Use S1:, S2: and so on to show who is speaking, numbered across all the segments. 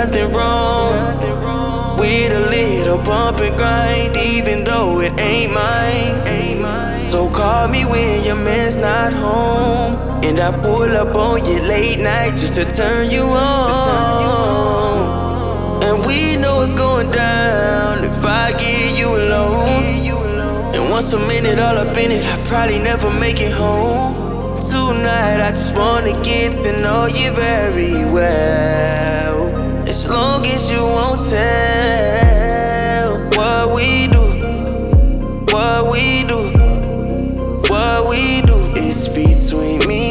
S1: nothing wrong with a little bump and grind, even though it ain't mine. So call me when your man's not home, and I pull up on you late night just to turn you on. And we know it's going down if I get you alone. And once a minute all up in it, I probably never make it home. Tonight, I just wanna get to know you very well. As long as you won't tell what we do, what we do, what we do is between me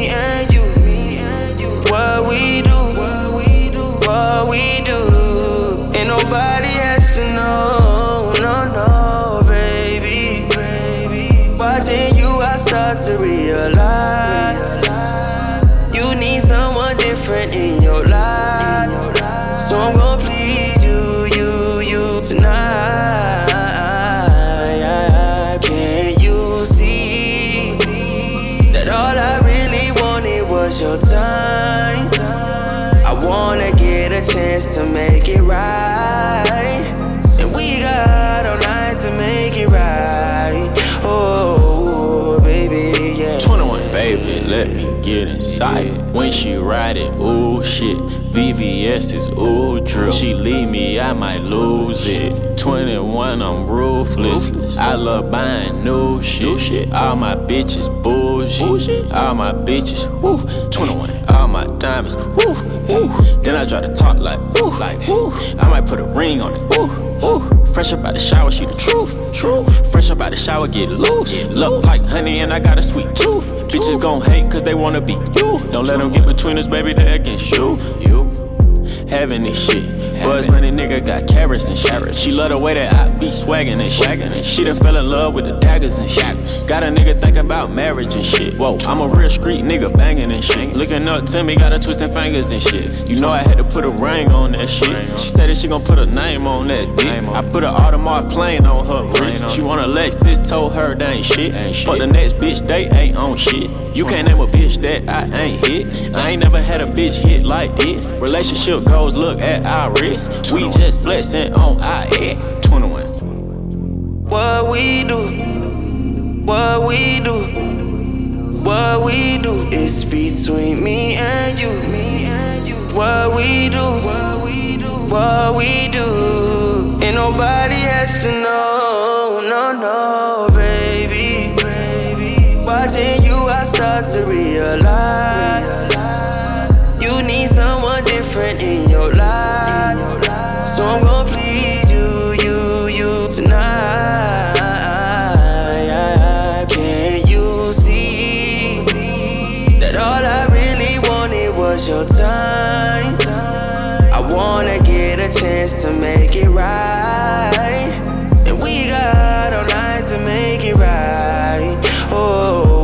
S1: Can't you see that all I really wanted was your time? I wanna get a chance to make it right. And we got all night to make it right.
S2: Let me get inside. it. When she ride it, ooh shit. VVS is ooh drill. She leave me, I might lose it. 21, I'm ruthless. I love buying new shit. All my bitches bullshit. All my bitches, woo. 21, all my diamonds, woo. Then I try to talk like, woo, like. I might put a ring on it, woo, woo. Fresh up out the shower, she the truth, true. Fresh up out the shower, get loose. Look like honey, and I got a sweet tooth. Bitches gon' hate cause they wanna be you. Don't let them get between us, baby, they against you. You having this shit. Buzz got carats and shit. She love the way that I be swaggin' and shit. She done fell in love with the daggers and shit. Got a nigga think about marriage and shit. Whoa, I'm a real street nigga bangin' and shit. Looking up to me, got her twisting fingers and shit. You know I had to put a ring on that shit. She said that she gon' put a name on that dick. I put an Audemars plain on her wrist. She want a Lexus, told her that ain't shit. Fuck the next bitch, they ain't on shit. You can't name a bitch that I ain't hit. I ain't never had a bitch hit like this. Relationship goals, look at our wrist. We just flexing on ex. 21.
S1: What we do, what we do, what we do is between me and you. Me and you. What we do, what we do, what we do. ain't nobody has to know, no, no, baby. Watching you, I start to realize get a chance to make it right. And we got all night to make it right. Oh.